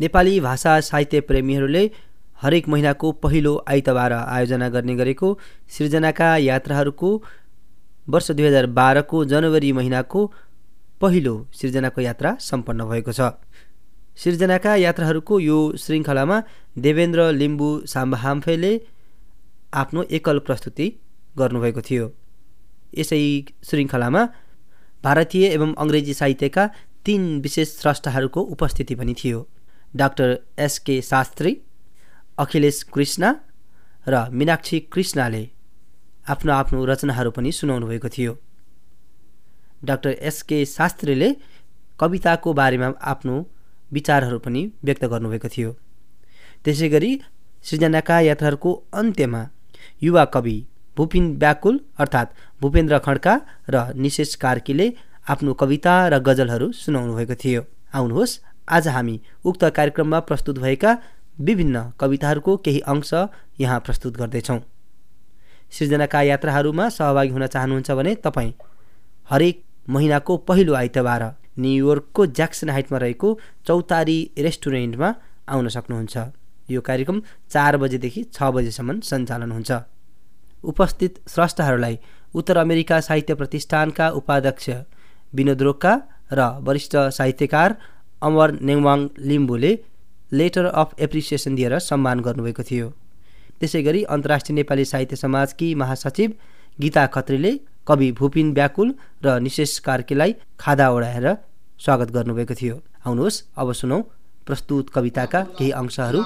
नेपाली भाषा साहित्य प्रेमीहरूले हरेक महिनाको पहिलो आइतबार आयोजना गर्ने गरेको सृजनाका यात्राहरूको वर्ष दुई हजार बाह्रको जनवरी महिनाको पहिलो सिर्जनाको यात्रा सम्पन्न भएको छ। सिर्जनाका यात्राहरूको यो श्रृङ्खलामा देवेन्द्र लिम्बू साम्बाहाम्फेले आफ्नो एकल प्रस्तुति गर्नुभएको थियो। यसै श्रृङ्खलामा भारतीय एवं अङ्ग्रेजी साहित्यका तीन विशेष स्रष्टाहरूको उपस्थिति पनि थियो। Doctor S K Shastri Akhilesh Krishna र मीनाक्षी कृष्णले आफ्नो आफ्नो रचनाहरू पनि सुनाउनु भएको थियो। डाक्टर एसके शास्त्रीले कविताको बारेमा आफ्नो विचारहरू पनि व्यक्त गर्नुभएको थियो। त्यसै गरी सृजनाका यात्राहरूको अन्त्यमा युवा कवि भूपिन व्याकुल अर्थात् भूपेन्द्र खड्का र निशेष कार्कीले आफ्नो कविता र गजलहरू सुनाउनु भएको थियो। आउनुहोस् आज हामी उक्त कार्यक्रममा प्रस्तुत भएका विभिन्न कविताहरूको केही अंश यहाँ प्रस्तुत गर्दैछौँ। सृजनाका यात्राहरूमा सहभागी हुन चाहनुहुन्छ भने तपाईँ हरेक महिनाको पहिलो आइतबार न्युयोर्कको ज्याक्सन हाइटमा रहेको चौतारी रेस्टुरेन्टमा आउन सक्नुहुन्छ। यो कार्यक्रम चार बजेदेखि छ बजेसम्म सञ्चालन हुन्छ। उपस्थित स्रष्टाहरूलाई उत्तर अमेरिका साहित्य प्रतिष्ठानका उपाध्यक्ष विनोद रोक्का र वरिष्ठ साहित्यकार अमर नेङवाङ लिम्बुले लेटर अफ एप्रिसिएसन दिएर सम्मान गर्नुभएको थियो। त्यसै गरी अन्तर्राष्ट्रिय नेपाली साहित्य समाजकी महासचिव गीता खत्रीले कवि भूपिन व्याकुल र निशेष कार्कीलाई खादा ओढाएर स्वागत गर्नुभएको थियो। आउनुहोस् अब सुनौ प्रस्तुत कविताका केही अंशहरू।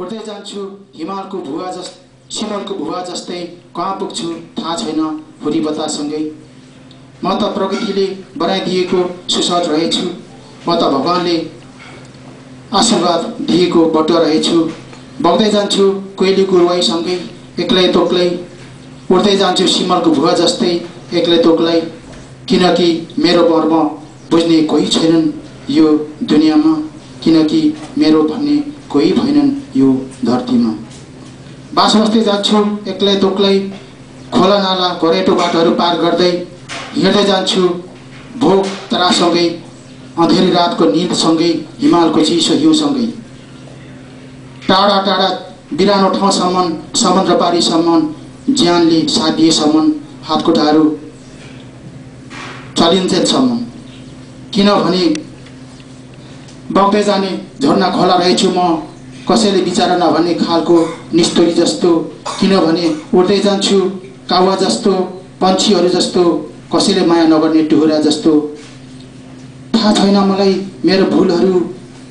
उड्दै जान्छु हिमालको भुवा जस सिमलको भुवा जस्तै कहाँ पुग्छु थाहा छैन बतासँगै म त प्रकृतिले बनाइदिएको सुसज रहेछु। म त भगवान्ले आशीर्वाद दिएको बटुवा रहेछु। बग्दै जान्छु कोइली गुरुवाईसँगै एक्लै तोक्लै। उड्दै जान्छु सिमलको भुवा जस्तै एक्लै तोक्लै। किनकि मेरो मर्म बुझ्ने कोही छैनन् यो दुनियाँमा। किनकि मेरो भन्ने कोही भएनन् यो धरतीमा। बास बस्दै जान्छु एक्लै तोक्लै। खोला नाला घरेटो बाटोहरू पार गर्दै हिँड्दै जान्छु भोक तरासँगै अँधेरी रातको निदसँगै हिमालको चिसो हिउँसँगै। टाढा टाढा बिरानो ठाउँसम्म समुद्र पारीसम्म ज्यानले साथ दिएसम्म हातखुट्टाहरू चलिन्जेलसम्म किनभने बग्दै जाने झर्ना खोला रहेछु म कसैले विचार नभन्ने खालको निस्तोरी जस्तो किनभने उड्दै जान्छु कावा जस्तो पन्छीहरू जस्तो कसैले माया नगर्ने टुहुरा जस्तो। थाहा छैन मलाई मेरो भुलहरू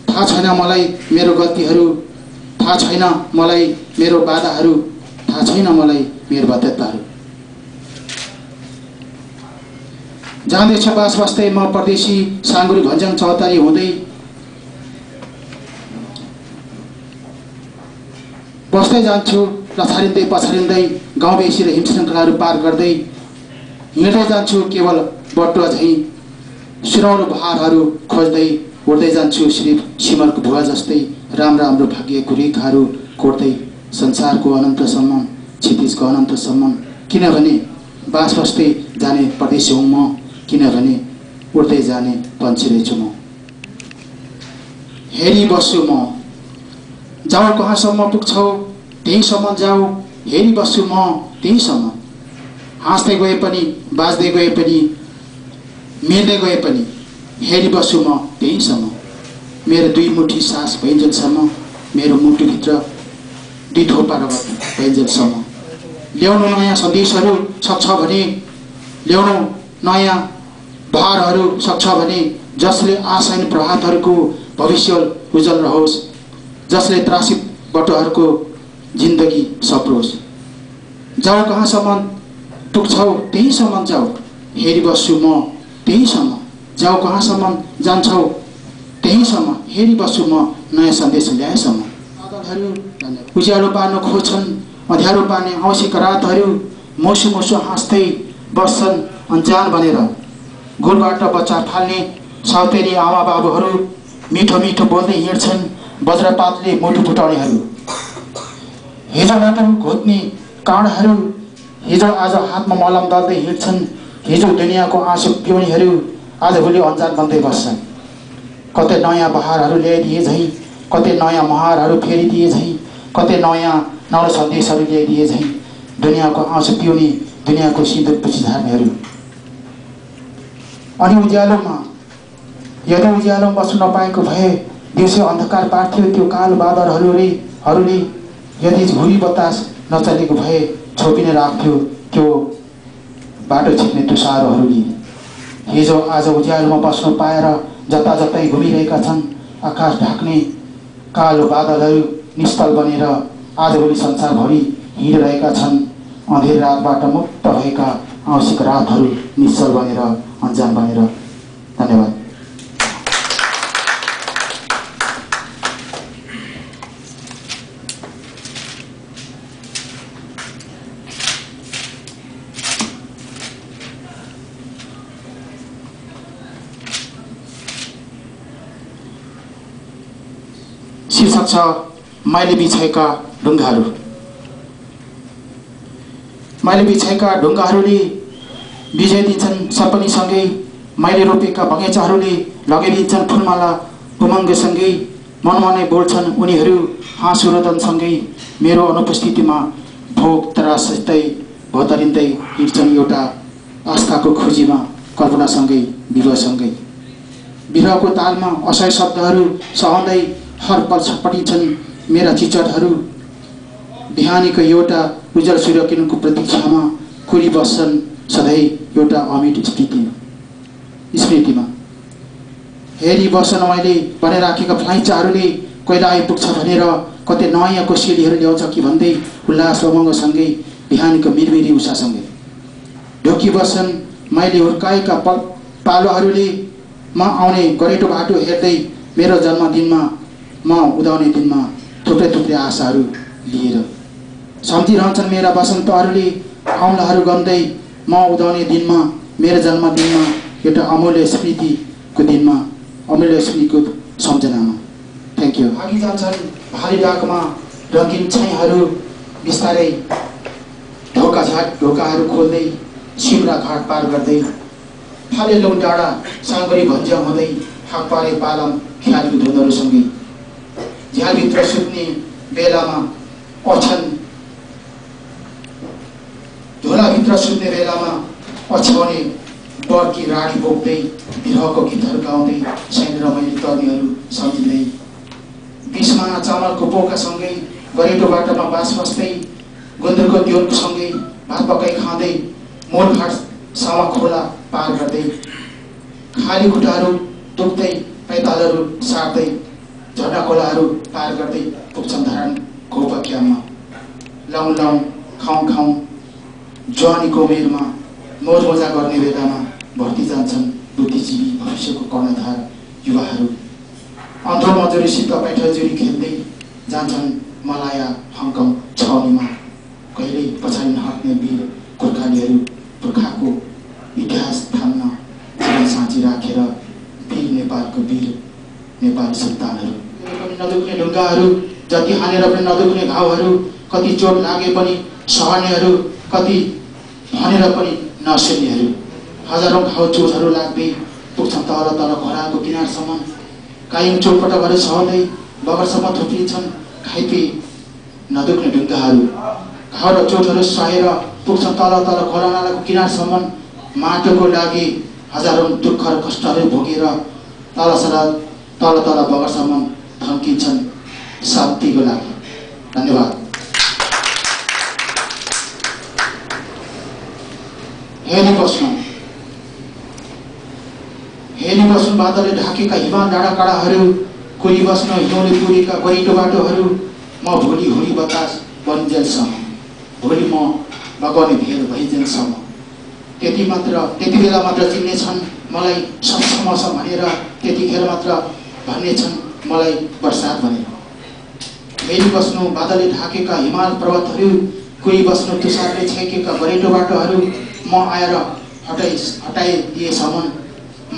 थाहा छैन मलाई मेरो गल्तीहरू थाहा छैन मलाई मेरो बाधाहरू थाहा छैन मलाई मेरो बाध्यताहरू जाँदैछ बास बस्दै म परदेशी साङ्गुरी भन्ज्याङ चौतारी हुँदै बस्दै जान्छु लछारिँदै पछारिँदै गाउँ बेसी र हिमशृङ्खलाहरू पार गर्दै हिँड्दै जान्छु केवल बटुवा झैँ सुनाउनु भारहरू खोज्दै उड्दै जान्छु श्री सिमलको भुवा जस्तै राम्रा राम्रो भाग्यको रेखाहरू कोर्दै संसारको अनन्तसम्म क्षितिजको अनन्तसम्म किनभने बास बस्दै जाने परदेशी हुँ म किनभने उड्दै जाने पन्छी रहेछु म। हेरिबस्छु म जाउँ कहाँसम्म पुग्छौ त्यहीँसम्म जाऊ हेरिबस्छु म त्यहीँसम्म। हाँस्दै गए पनि बाँच्दै गए पनि मिल्दै गए पनि हेरिबस्छु म त्यहीँसम्म। मेरो दुई मुठी सास भइन्जेलसम्म मेरो मुटुभित्र दुई थोपा रगत भइन्जेलसम्म ल्याउनु नयाँ सन्देशहरू सक्छ भने ल्याउनु नयाँ भारहरू सक्छ भने जसले आशान प्रभातहरूको भविष्य उज्जवल रहोस् जसले त्रासित बटुहरूको जिन्दगी सप्रोस्। जाऊ कहाँसम्म पुग्छौ त्यहीँसम्म जाऊ हेरिबस्छु म त्यहीँसम्म जाऊ कहाँसम्म जान्छौ त्यहीँसम्म हेरिबस्छु म नयाँ सन्देश ल्याएसम्म उज्यालो पार्न खोज्छन् अँध्यारो पार्ने औँसीका रातहरू मौसु मौसु हाँस्दै बस्छन् अन्जान बनेर गोलबाट बच्चा फाल्ने साउतेली आमा बाबुहरू मिठो मिठो बोल्दै हिँड्छन् वज्रपातले मुटु फुटाउनेहरू हिजोबाट घोत्ने काँडहरू हिजो आज हातमा मलम दल्दै हिँड्छन्। हिजो दुनियाँको आँसु पिउनेहरू आज भोलि अन्जान बन्दै बस्छन्। कतै नयाँ बहारहरू ल्याइदिए झैँ कतै नयाँ महारहरू फेरिदिए झैँ कतै नयाँ नव सन्देशहरू ल्याइदिए झैँ दुनियाँको आँसु पिउने दुनियाँको सिन्दुर पछि झार्नेहरू अनि उज्यालोमा यदि उज्यालोमा बस्नु नपाएको भए दिउँसो अन्धकार पार्थ्यो त्यो कालो बादलहरूले हरूले यदि घुरी बतास नचलेको भए छोपिने राख्थ्यो त्यो बाटो छिर्ने तुसारोहरूले हिजो आज उज्यालोमा बस्नु पाएर जता जतै घुमिरहेका छन् आकाश ढाक्ने कालो बादलहरू निस्तल बनेर आजभोलि संसारभरि हिँडिरहेका छन्। अँधेर रातबाट मुक्त भएका आवश्यक रातहरू निश्चल बनेर अन्जान बनेर। धन्यवाद। शीर्षक छ मैले बिछाएका ढुङ्गाहरू। मैले बिछाएका ढुङ्गाहरूले विजय दिन्छन् सपनीसँगै मैले रोपेका बगैँचाहरूले लगाइदिन्छन् फुलमाला उमङ्गसँगै मनमा नै बोल्छन् उनीहरू हाँसो रोदनसँगै मेरो अनुपस्थितिमा भोग त्रासतै भोतरिँदै हिँड्छन् एउटा आस्थाको खोजीमा कल्पनासँगै विवाहसँगै। विरहको तालमा असह्य शब्दहरू सहँदै हर पल छटपटिन्छन् मेरा चिचटहरू बिहानीको एउटा उज्जवल सूर्यकिरणको प्रतीक्षामा कुरी बस्छन्। सधैँ एउटा अमिट स्मृति। स्मृतिमा। हेरी बस्छन् मैले राखेका फ्लाइचाहरूले कोइला आइपुग्छ भनेर कतै नयाँ कोसेलीहरू ल्याउँछ कि भन्दै उल्लास उमङ्गसँगै बिहानीको मिरमिरी उषासँगै। ढोकी बस्छन्। मैले हुर्काएका पल पालोहरूले म आउने गरेटो बाटो हेर्दै मेरो जन्मदिनमा म उदाउने दिनमा थुप्रै थुप्रै आशाहरू लिएर। सम्झिरहन्छन् मेरा वसन्तहरूले औँलाहरू गन्दै म उदाउने दिनमा मेरो जन्मदिनमा एउटा अमूल्य स्मृतिको दिनमा अमूल्य स्मृतिको सम्झनामा। थ्याङ्क यू अघि जान्छन् भारी डाकमा रङ्गिन छाइहरू बिस्तारै ढोका झाट ढोकाहरू खोल्दै सिमरा घाट पार गर्दै फालेलौ डाँडा साङ्गरी भन्ज्या हुँदै हाक पारे पालम ख्यालीको धुनहरूसँगै झ्यालभित्र सुत्ने बेलामा ओछ्यान झोलाभित्र सुत्ने बेलामा ओछ्याउने बर्की राडी बोक्दै विरहको गीतहरू गाउँदै सैन्य रमाइलो टर्नेहरू सम्झिँदै बिचमा चामलको पोकासँगै गरेटो बाटोमा बास बस्दै गुन्द्रुकको दियोनसँगै भात पकाइ खाँदै मोलघाट सावा खोला पार गर्दै। खाली खुट्टाहरू दुख्दै पैतालहरू सार्दै झन्डा खोलाहरू पार गर्दै पुग्छन् धरान घोपक्यामा लाउँ लाउँ खाउँ खाउँ ज्वानीको उमेरमा मोज मजा गर्ने बेलामा भर्ती जान्छन् बुद्धिजीवी भविष्यको कर्णधार युवाहरू। अन्धो मजुरीसित पैठजुरी खेल्दै जान्छन् मलाया हङकङ छाउनीमा। कहिल्यै पछाडि नहट्ने वीर गोर्खालीहरू पुर्खाको इतिहास थाम्न साँची राखेर वीर नेपालको वीर नेपाली सन्तानहरू पनि नदुख्ने ढुङ्गाहरू जति हानेर पनि नदुख्ने घाउहरू कति चोट लागे पनि सहनेहरू कति भनेर पनि नसेर्नेहरू हजारौँ घाउ चोटहरू लाग्दै पुग्छन् तल तल खोलाको किनारसम्म। कायम चोटपटकहरू सहँदै बगरसम्म थुप्रिन्छन् खाइपी नदुख्ने ढुङ्गाहरू। घाउ र चोटहरू सहेर पुग्छन् तल तल खोला किनारसम्म। माटोको लागि हजारौँ दुःख र कष्टहरू भोगेर तल सर तल तल बगरसम्म थन्किन्छन् शान्तिको लागि। धन्यवाद। हेरी बस्नु। हेरी बस्नु बादलले ढाकेका हिमाल डाँडा काँडाहरू कोरी बस्न हिउँले पुरेका गहिरो बाटोहरू म भोलि हुरी बतास बन्जेलसम्म। भोलि म लगाउने भेर भइजेलसम्म। त्यति मात्र त्यति बेला मात्र चिन्नेछन् मलाई सक्षम छ भनेर त्यतिखेर मात्र भन्नेछन् मलाई बर्सात भनेर फेरि बस्नु बादलले ढाकेका हिमाल पर्वतहरू कोही बस्नु तुषारले छेकेका गरेटो बाटोहरू म आएर हटाइ हटाइदिएसम्म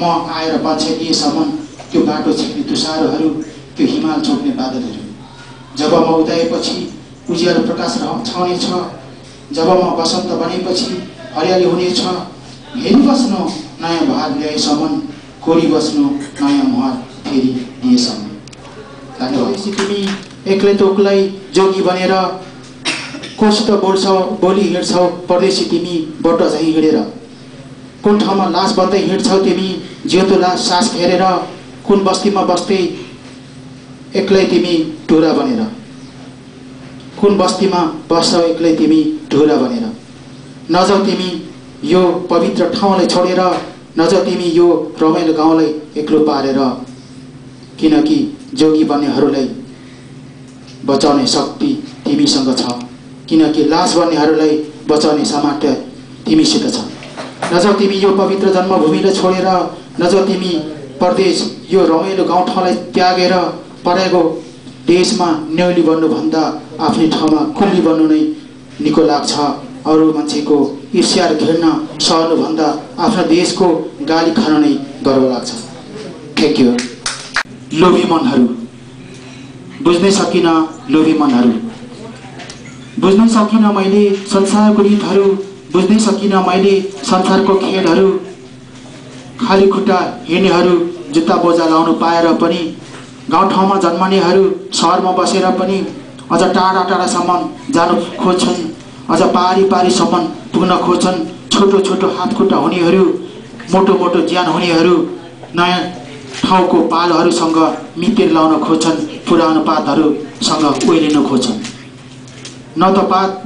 म आएर बाछाइदिएसम्म त्यो बाटो छेक्ने तुषारहरू त्यो हिमाल छोड्ने बादलहरू। जब म उदाएपछि उज्यालो प्रकाश छाउनेछ जब म बसन्त बनेपछि हरियाली हुनेछ हेरी बस्नु नयाँ भार ल्याएसम्म कोरी बस्नु नयाँ मुहार फेरि धन्यवाद तिमी एक्लै तोक्लै जोगी बनेर कोसित बोल्छौ बोली हिँड्छौ परदेशी तिमी बट्ट झैँ हिँडेर। कुन ठाउँमा लास बन्दै हिँड्छौ तिमी जिउँदो लास सास फेरेर कुन बस्तीमा बस्दै एक्लै तिमी टुरा बनेर। कुन बस्तीमा बस्छौ एक्लै तिमी ढुरा बनेर। नजाऊ तिमी यो पवित्र ठाउँलाई छोडेर नजाऊ तिमी यो रमाइलो गाउँलाई एक्लो पारेर। किनकि जोगी बन्नेहरूलाई बचाउने शक्ति तिमीसँग छ। किनकि लास बन्नेहरूलाई बचाउने सामर्थ्य तिमीसित छ। नजाऊ तिमी यो पवित्र जन्मभूमिलाई छोडेर नजाऊ तिमी परदेश यो रमाइलो गाउँठाउँलाई त्यागेर परेको देशमा न्यौली बन्नुभन्दा आफ्नै ठाउँमा कुल्ली बन्नु नै निको लाग्छ। अरू मान्छेको ईर्ष्या घृणा सहनुभन्दा आफ्नो देशको गाली खान नै गर्व लाग्छ। थ्याङ्क यू लोभी मनहरू। बुझ्नै सकिन लोभी मनहरू। बुझ्नै सकिनँ मैले संसारको रीतहरू बुझ्नै सकिनँ मैले संसारको खेलहरू खाली खुट्टा हिँड्नेहरू जुत्ता बोजा लाउनु पाएर पनि गाउँठाउँमा जन्मनेहरू सहरमा बसेर पनि अझ टाढा टाढासम्म जानु खोज्छन् अझ पारी पारीसम्म पुग्न खोज्छन् छोटो छोटो हात खुट्टा हुनेहरू मोटो मोटो ज्यान हुनेहरू नयाँ ठाउँको पालहरूसँग मितिर लाउन खोज्छन् पुरानो पातहरूसँग ओइलिन खोज्छन्। न त पात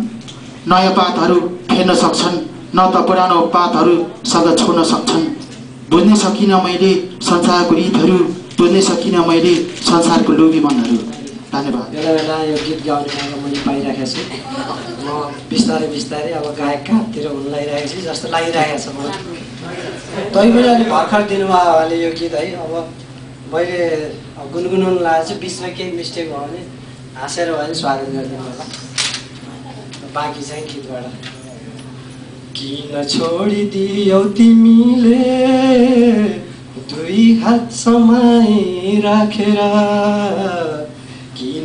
नयाँ पातहरू फेर्न सक्छन् न त पुरानो पातहरूसँग छोड्न सक्छन्। बुझ्नै सकिनँ मैले संसारको रीतहरू बुझ्नै सकिनँ मैले संसारको लोभी मनहरू धन्यवाद बेला बेला यो गीत गाउने मौका मैले पाइरहेको छु। म बिस्तारै बिस्तारै अब गायक कामतिर हुन लागिरहेको छु जस्तो लागिरहेको छ मलाई। तै पनि अहिले भर्खर दिनुभयो उहाँले यो गीत है। अब मैले गुनगुनाउनु लागेको छु बिचमा केही मिस्टेक भयो भने हाँसेर भयो भने स्वागत गरिदिनु होला बाँकी चाहिँ गीतबाट। किन छोडिदियौ तिमीले दुई हात समाई राखेर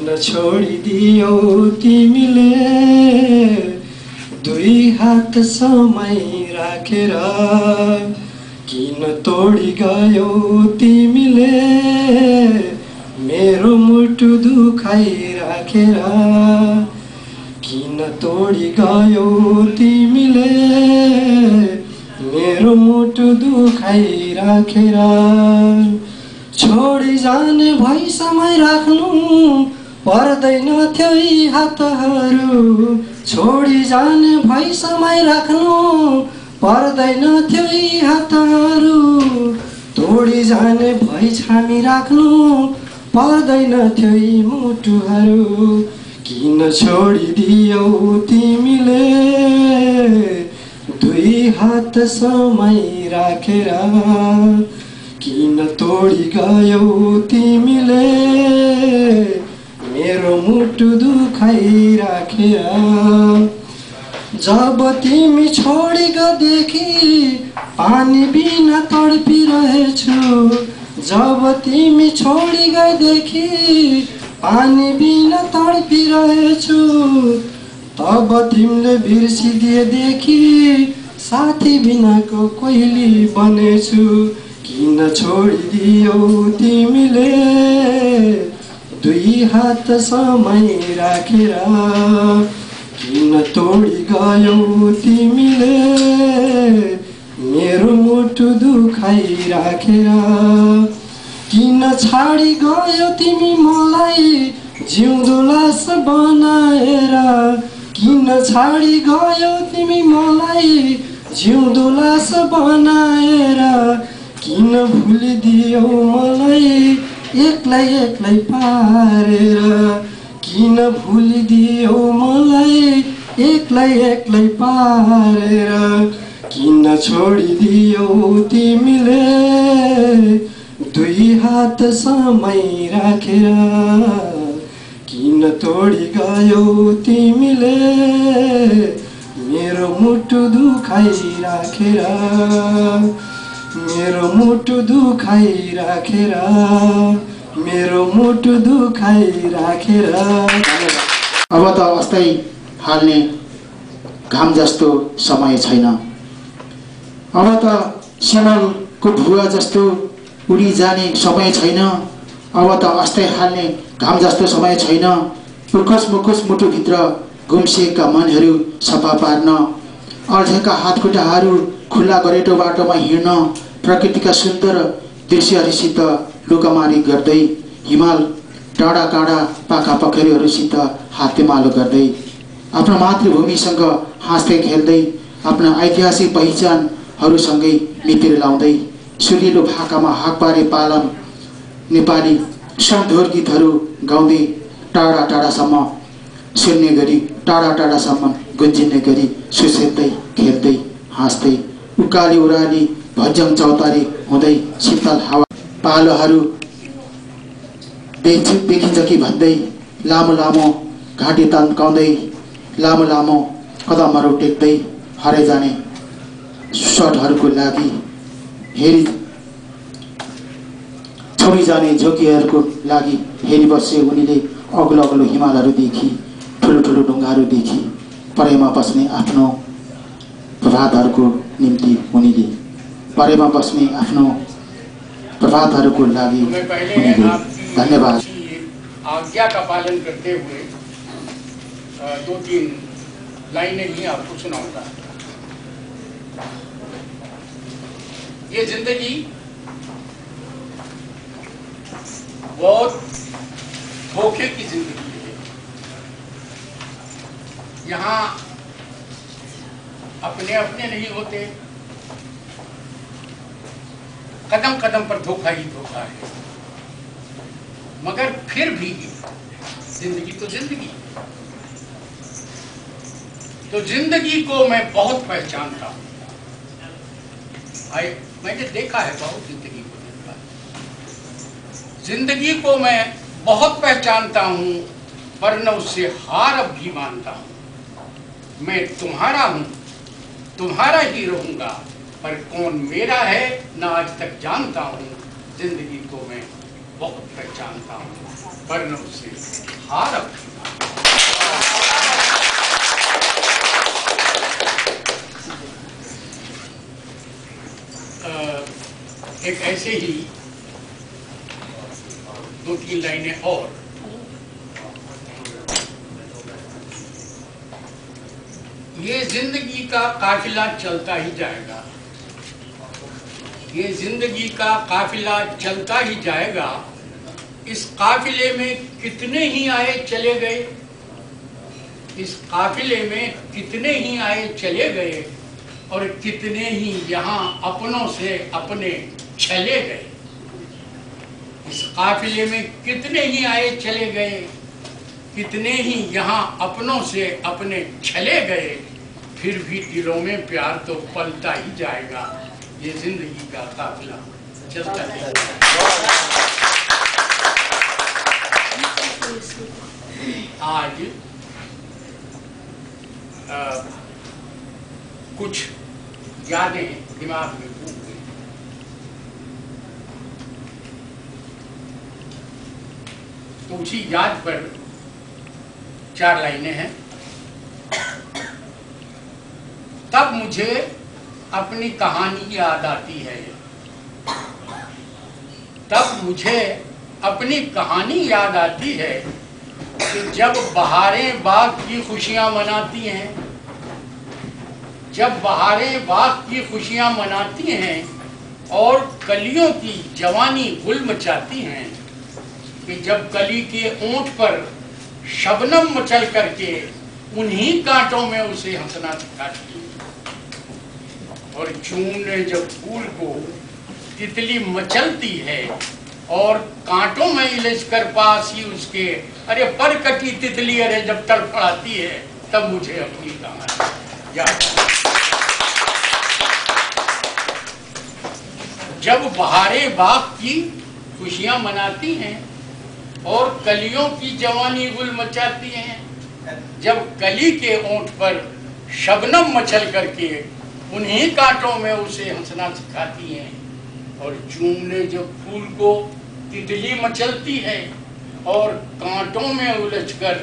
किन छोडिदियौ तिमीले। दुई हात समाई राखेर किन तोडी गयौ तिमीले? मेरो मुटु दुखाइ राखेर किन तोडी गयौ तिमीले? मेरो मुटु दुखाइ राखेर छोडी जाने भई समय राख्नु पर्दैन थियो यी हातहरू। छोडी जाने भई समय राख्नु। पर्दैन थियो यी हातहरू। तोडी जाने भई छामी राख्नु। पर्दैन थियो यी मुटुहरू। किन छोडिदियौ तिमीले? दुई हात समय राखेर किन तोडी गयौ तिमीले? मेरो मुटु दुखाइ राखेर जब तिमी छोडी गदेखि पानी बिना तडपिरहेछु जब तिमी छोडी गएदेखि पानी बिना तडपिरहेछु तब तिमीले बिर्सिदिएदेखि साथी बिनाको कोइली बनेछु। किन छोडिदियौ तिमीले? दुई हात समय राखेर किन तोडी गयौ तिमीले? मेरो मुटु दुखाइ राखेर किन छाडी गयो तिमी मलाई? जिउँदो लास बनाएर किन छाडी गयो तिमी मलाई? जिउँदो लास बनाएर किन भुलिदियौ मलाई? एक्लै एक्लै पारेर किन भुलिदियौ मलाई? एक्लै एक्लै पारेर किन छोडिदियौ तिमीले? दुई हात समय राखेर किन तोडी गयौ तिमीले? मेरो मुटु दुखाइ राखेर मेरो मुटु दुखाइ राखेर मेरो मुटु दुखाइ राखेर। अब त अस्थायी हाल्ने घाम जस्तो समय छैन। अब त स्यामलको भुवा जस्तो उडी जाने समय छैन। अब त अस्tai हाल्ने घाम जस्तो समय छैन। उर्कुस मुकुस मुटुभित्र गुम्सिएका मनहरू सफा पार्न अल्झेका हातखुट्टाहरू खुल्ला गरेटो बाटोमा हिँड्न प्रकृतिका सुन्दर दृश्यहरूसित लुकामारी गर्दै हिमाल टाढा टाढा पाखा पखेरीहरूसित हातेमालो गर्दै आफ्नो मातृभूमिसँग हाँस्दै खेल्दै आफ्ना ऐतिहासिक पहिचानहरूसँगै मितिर लाउँदै सुलिलो भाकामा हाकबारे पालन नेपाली सुमधुर गीतहरू गाउँदै टाढा टाढासम्म सुन्ने गरी टाढा टाढासम्म गुन्जिने गरी सुसेद्दै खेल्दै हाँस्दै उकाली उराली भज्जङ चौतारी हुँदै शीतल हावा पालोहरू देख देखिन्छ कि भन्दै लामो लामो घाँटी तन्काउँदै लामो लामो कदमहरू टेक्दै हराइ जाने सर्टहरूको लागि हेरी छोडी जाने झोकीहरूको लागि हेरी बसे उनीले अग्लो अग्लो हिमालहरूदेखि ठुलो ठुलो ढुङ्गाहरूदेखि परेमा बस्ने आफ्नो प्रभातहरूको निम्ति उनीले परेमा बस्ने आफ्नो प्रभातहरूको लागि धन्यवाद। आज्ञा का पालन करते हुए दो तीन लाइनें ही आपको सुनाऊँगा। ये ज़िंदगी बहुत धोखे की ज़िंदगी है। यहाँ अपने अपने नहीं होते। कदम कदम पर धोखा ही धोखा है। मगर फिर भी ज़िंदगी तो ज़िंदगी। तो ज़िंदगी को मैं बहुत पहचानता हूँ। मैंने देखा है बहुत ज़िंदगी को देखा। ज़िंदगी को मैं बहुत पहचानता हूँ, पर न उससे हार अब भी मानता हूँ। मैं तुम्हारा हूँ। तुम्हारा ही रहूँगा, पर कौन मेरा है, न आज तक जानता हूँ ज़िंदगी को मैं बहुत पहचानता हूँ पर न उसे हार हूँ। एक ऐसे ही दो तीन लाइनें और ये ज़िंदगी का काफिला चलता ही जाएगा। ये ज़िंदगी का काफिला चलता ही जाएगा। इस काफिले में कितने ही आए चले गए। इस काफिले में कितने ही आए चले गए और कितने ही यहाँ अपनों से अपने चले गए। इस काफिले में कितने ही आए चले गए, कितने ही यहाँ अपनों से अपने चले गए। फिर भी दिलों में प्यार तो पलता ही जाएगा। ये ज़िंदगी का काफिला। चलता आज अ, कुछ यादें दिमाग में घूम गई। तो उसी याद पर चार लाइनें हैं। तब मुझे अपनी कहानी याद आती है। तब मुझे अपनी कहानी याद आती है कि जब बहारें बाग की खुशियाँ मनाती हैं, जब बहारें बाग की खुशियाँ मनाती हैं और कलियों की जवानी गुल मचाती हैं कि जब कली के ऊँट पर शबनम मचल करके उन्हीं कांटों में उसे हंसना सिखाती और जून ने जब फूल को तितली मचलती है और कांटों में इलझ कर पास ही उसके, अरे पर कटी तितली, अरे जब तड़फड़ाती है, तब मुझे अपनी कहानी याद जब बहारे बाप की खुशियाँ मनाती हैं और कलियों की जवानी गुल मचाती हैं, जब कली के ओंठ पर शबनम मचल करके उन्हीं कांटों में उसे हंसना सिखाती हैं। और जून ने जब फूल को तितली मचलती है और कांटों में उलझकर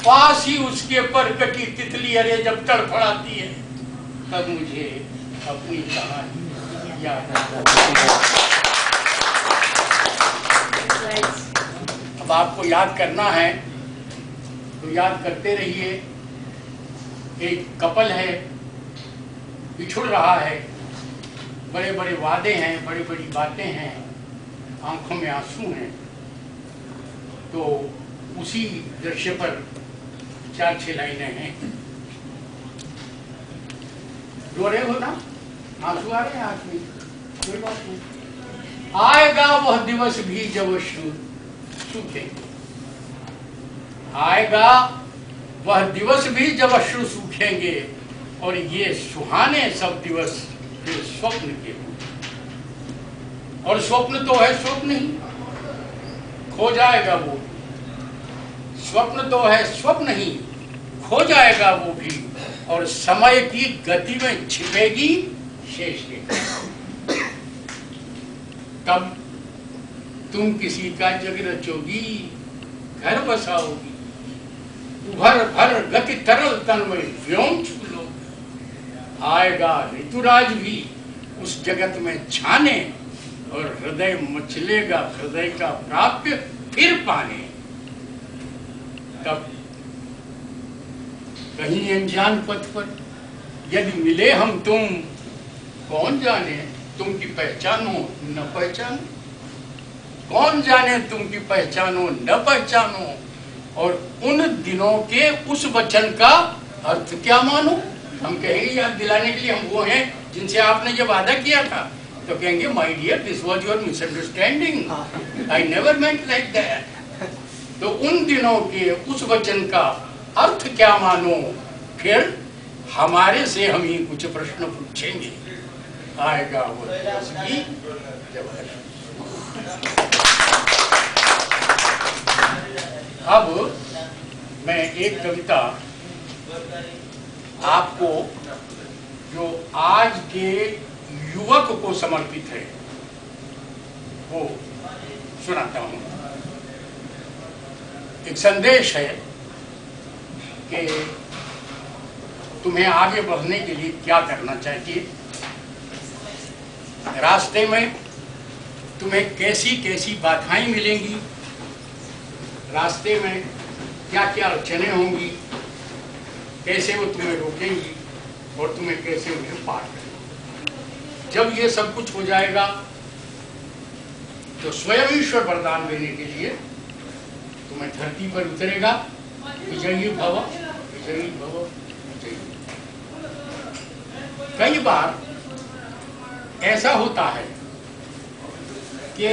पास ही उसके पर कटी तितली अरे जब तड़फड़ाती है, तब मुझे अपनी कहानी याद अब आपको याद करना है तो याद करते रहिए, एक कपल है बिछुड़ रहा है। बड़े बड़े वादे हैं बड़ी बड़ी बातें हैं, आँखों में आँसू हैं। तो उसी दृश्य पर चार छह लाइनें हैं। रो रहे हो ना? आँसू आ रहे हैं आँख में? कोई बात नहीं। आएगा वह दिवस भी जब सूखेंगे। आएगा वह दिवस भी जब अश्रु सूखेंगे। और ये सुहाने सब दिवस फिर स्वप्न के और स्वप्न तो है स्वप्न ही। खो जाएगा वो स्वप्न तो है स्वप्न ही। खो जाएगा वो भी। और समय की गति में छिपेगी शेष के। तब तुम किसी का जग रचोगी, घर बसाओगी। उभर भर गति तरल तन में व्योम आएगा ऋतुराज भी उस जगत में छाने और हृदय मचलेगा, हृदय का प्राप्य फिर पाने। तब कहीं अनजान पथ पर यदि मिले हम तुम, कौन जाने तुम की पहचानो, न पहचानो? कौन जाने तुम की पहचानो, न पहचानो? और उन दिनों के उस वचन का अर्थ क्या मानो? हम कहेंगे याद दिलाने के लिए हम वो हैं जिनसे आपने ये वादा किया था। तो कहेंगे my dear this was your misunderstanding I never meant like that तो उन दिनों के उस वचन का अर्थ क्या मानो? फिर हमारे से हम ही कुछ प्रश्न पूछेंगे। आएगा वो अब मैं एक कविता आपको जो आज के युवक को समर्पित है, वो सुनाता हूँ। एक संदेश है कि तुम्हें आगे बढ़ने के लिए क्या करना चाहिए? रास्ते में तुम्हें कैसी कैसी बाधाएँ मिलेंगी? रास्ते में क्या क्या अड़चने होंगी? कैसे वो तुम्हें रोकेंगी और तुम्हें कैसे उन्हें पार करेंगे? जब ये सब कुछ हो जाएगा तो स्वयं ईश्वर वरदान देने के लिए तुम्हें धरती पर उतरेगा। विजयी भव विजयी भव विजयी कई बार ऐसा होता है कि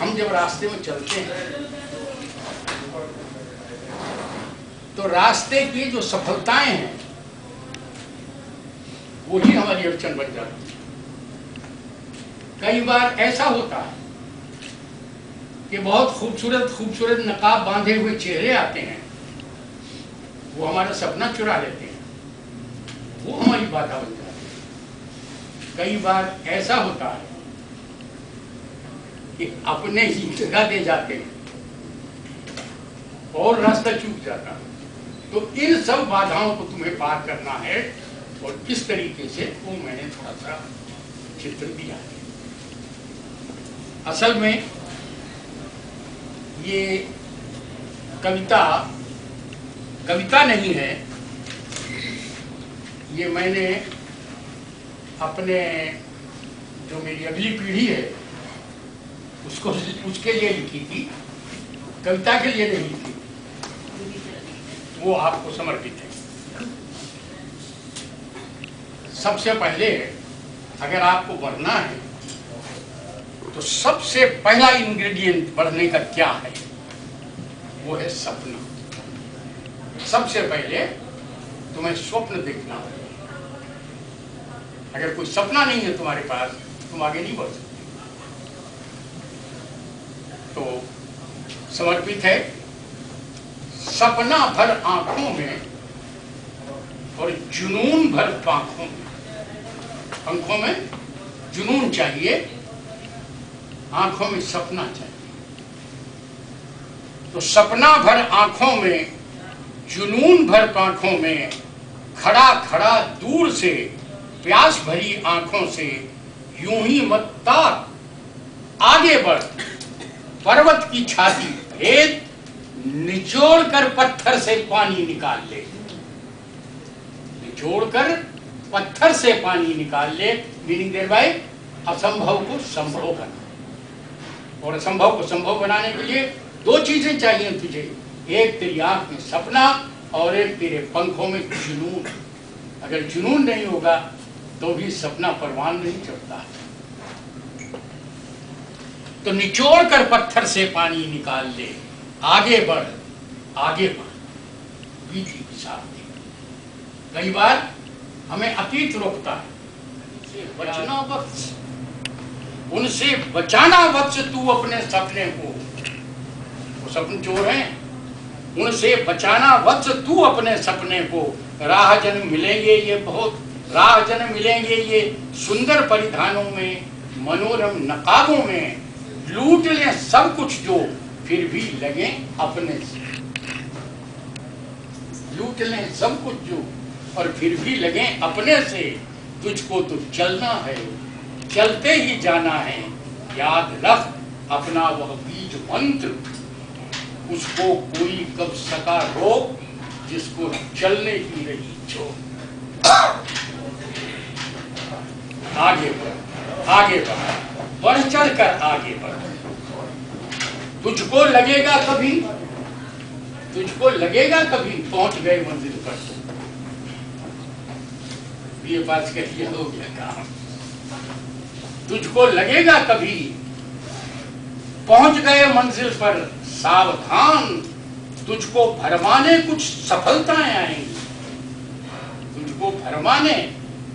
हम जब रास्ते में चलते हैं तो रास्ते की जो सफलताएँ हैं वही हमारी अड़चन बन जाती है। कई बार ऐसा होता है कि बहुत खूबसूरत खूबसूरत नकाब बांधे हुए चेहरे आते हैं, वो हमारा सपना चुरा लेते हैं। वो हमारी बाधा बन जाती है। कई बार ऐसा होता है कि अपने ही जगह दे जाते हैं और रास्ता चूक जाता है। तो इन सब बाधाओं को तुम्हें पार करना है और किस तरीके से वो मैंने थोड़ा सा चित्र दिया है। असल में ये कविता कविता नहीं है, ये मैंने अपने जो मेरी अगली पीढ़ी है, उसको उसके लिए लिखी थी, कविता के लिए नहीं लिखी वो आपको समर्पित है। सबसे पहले अगर आपको बढ़ना है तो सबसे पहला इंग्रेडिएंट बढ़ने का क्या है? वो है सपना। सबसे पहले तुम्हें स्वप्न देखना है। अगर कोई सपना नहीं है तुम्हारे पास, तुम आगे नहीं बढ़ सकते। तो समर्पित है। सपना भर आँखों में और जुनून भर पांखों में। पंखों में जुनून चाहिए, आँखों में सपना चाहिए। तो सपना भर आँखों में, जुनून भर पांखों में, खड़ा खड़ा दूर से, प्यास भरी आँखों से यूँ ही मत आगे बढ़, पर्वत की छाती भेद निचोड़ कर पत्थर से पानी निकाल ले। निचोड़ कर पत्थर से पानी निकाल ले। मीनिंग देर बाय असंभव को संभव करना। और असंभव को संभव बनाने के लिए दो चीज़ें चाहिए तुझे। एक तेरी आँख में सपना और एक तेरे पंखों में जुनून। अगर जुनून नहीं होगा तो भी सपना परवान नहीं चढ़ता। तो निचोड़ कर पत्थर से पानी निकाल ले। आगे बढ़ आगे बढ़। बीती साथ कई बार हमें अतीत रोकता है। बचना वत्स उनसे बचाना वत्स तू अपने सपने को। वो सपन चोर हैं। उनसे बचाना वत्स तू अपने सपने को। राह जन मिलेंगे ये बहुत। राह जन मिलेंगे ये सुंदर परिधानों में, मनोरम नकाबों में। लूट ले सब कुछ जो फिर भी लगे अपने से। लूट लें सब कुछ जो, और फिर भी लगे अपने से। तुझको तो चलना है, चलते ही जाना है। याद रख अपना वह बीज मंत्र। उसको कोई कब सका रोक जिसको चलने की रही छोड़ आगे बढ़ आगे बढ़ बढ़ चढ़ कर आगे बढ़। तुझको लगेगा कभी, तुझको लगेगा कभी पहुँच गए मंजिल पर। ये बात करिए हो गया काम। तुझको लगेगा कभी पहुँच गए मंजिल पर सावधान। तुझको भरमाने कुछ सफलताएँ आएँगी। तुझको भरमाने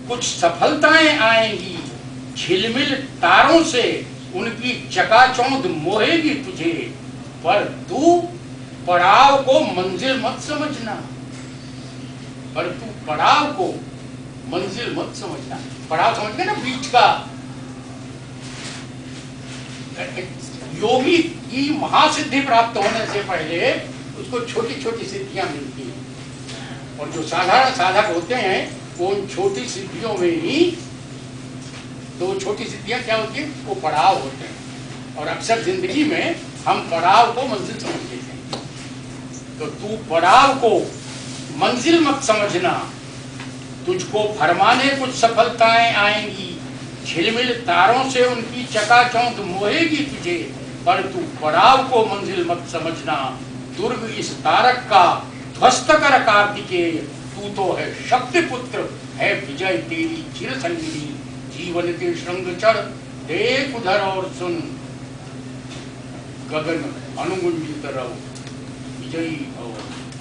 कुछ सफलताएँ आएँगी। झिलमिल तारों से उनकी चकाचौंध मोहेगी तुझे, पर तू पड़ाव को मंजिल मत समझना। पर तू पड़ाव को मंजिल मत समझना। पड़ाव समझ गए ना बीच का? योगी की महासिद्धि प्राप्त होने से पहले उसको छोटी छोटी सिद्धियाँ मिलती हैं। और जो साधारण साधक होते हैं, वो उन छोटी सिद्धियों में ही तो वो छोटी सिद्धियाँ क्या होती है? वो पड़ाव होते हैं। और अक्सर ज़िंदगी में हम पड़ाव को मंजिल समझ लेते हैं। तो तू पड़ाव को मंजिल मत समझना। तुझको फरमाने कुछ सफलताएँ आएँगी। झिलमिल तारों से उनकी चकाचौंध मोहेगी तुझे। पर तू पड़ाव को मंजिल मत समझना। दुर्ग इस तारक का ध्वस्त कर कार्तिकेय। तू तो है शक्ति पुत्र, है विजय तेरी चिर संगिनी जीवन के श्रृंग चढ़ देख उधर और सुन। गगन अनुगुंजित रहो। विजयी भव,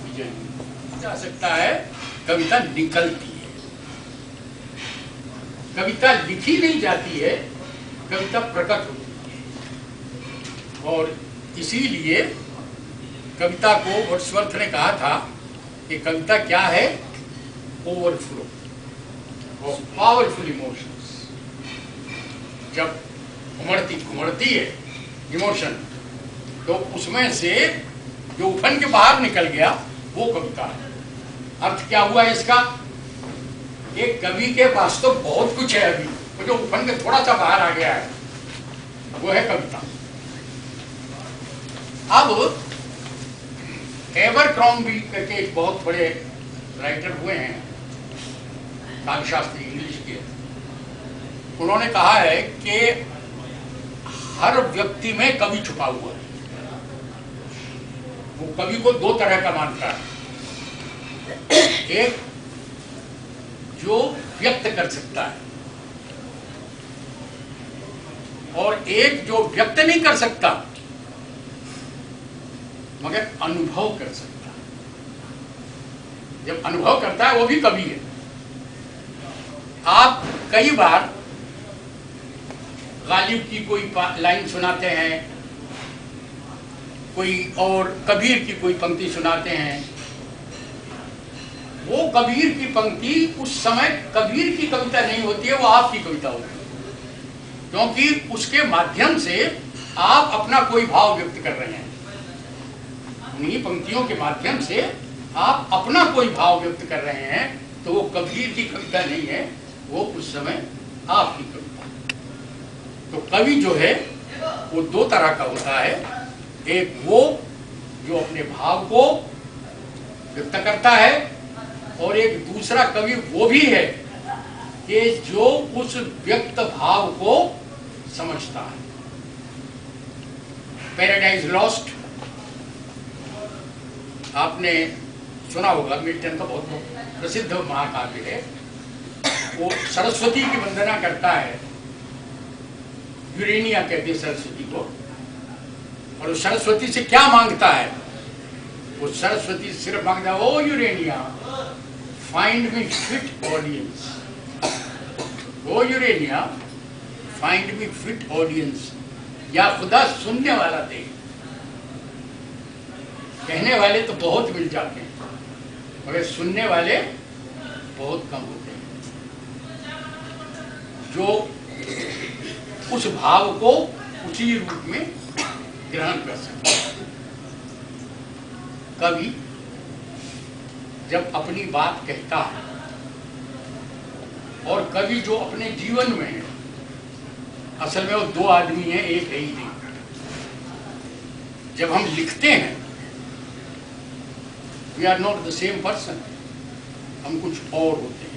विजयी। जा सकता है, कविता निकलती है। कविता लिखी नहीं जाती है, कविता प्रकट होती है। और इसीलिए कविता को वर्ड्सवर्थ ने कहा था कि कविता क्या है? ओवरफ्लो पावरफुल इमोशंस जब उमड़ती उमड़ती है इमोशन तो उसमें से जो उफन के बाहर निकल गया, वो कविता है। अर्थ क्या हुआ इसका? एक कवि के पास तो बहुत कुछ है अभी, वो जो उफन के थोड़ा सा बाहर आ गया है, वो है कविता। अब एवर क्रॉम्बी करके एक बहुत बड़े राइटर हुए हैं, काव्यशास्त्री इंग्लिश उन्होंने कहा है कि हर व्यक्ति में कवि छुपा हुआ है। वो कवि को दो तरह का मानता है। एक, जो व्यक्त कर सकता है, और एक जो व्यक्त नहीं कर सकता, मगर अनुभव कर सकता जब अनुभव करता है, वो भी कवि है। आप कई बार गालिब की कोई लाइन सुनाते हैं, कोई और कबीर की कोई पंक्ति सुनाते हैं। वो कबीर की पंक्ति उस समय कबीर की कविता नहीं होती है, वो आपकी कविता होती है। क्योंकि उसके माध्यम से आप अपना कोई भाव व्यक्त कर रहे हैं। उन्हीं पंक्तियों के माध्यम से आप अपना कोई भाव व्यक्त कर रहे हैं तो वो कबीर की कविता नहीं है, वो उस समय आपकी कविता तो कवि जो है, वो दो तरह का होता है। एक वो जो अपने भाव को व्यक्त करता है, और एक दूसरा कवि वो भी है कि जो उस व्यक्त भाव को समझता है। पैराडाइज लॉस्ट आपने सुना होगा, मिल्टन का बहुत प्रसिद्ध महाकाव्य है। वो सरस्वती की वंदना करता है। यूरेनिया कहते हैं सरस्वती को। और सरस्वती से क्या माँगता है? वो सरस्वती सिर्फ़ माँगता है, O Urania find me fit audience O Urania find me fit audience या खुदा सुनने वाला दे कहने वाले तो बहुत मिल जाते हैं, मगर सुनने वाले बहुत कम होते हैं। जो उस भाव को उसी रूप में ग्रहण कर सकते कवि जब अपनी बात कहता है, और कवि जो अपने जीवन में है, असल में वो दो आदमी हैं, एक है ही नहीं। जब हम लिखते हैं we are not the same person हम कुछ और होते हैं।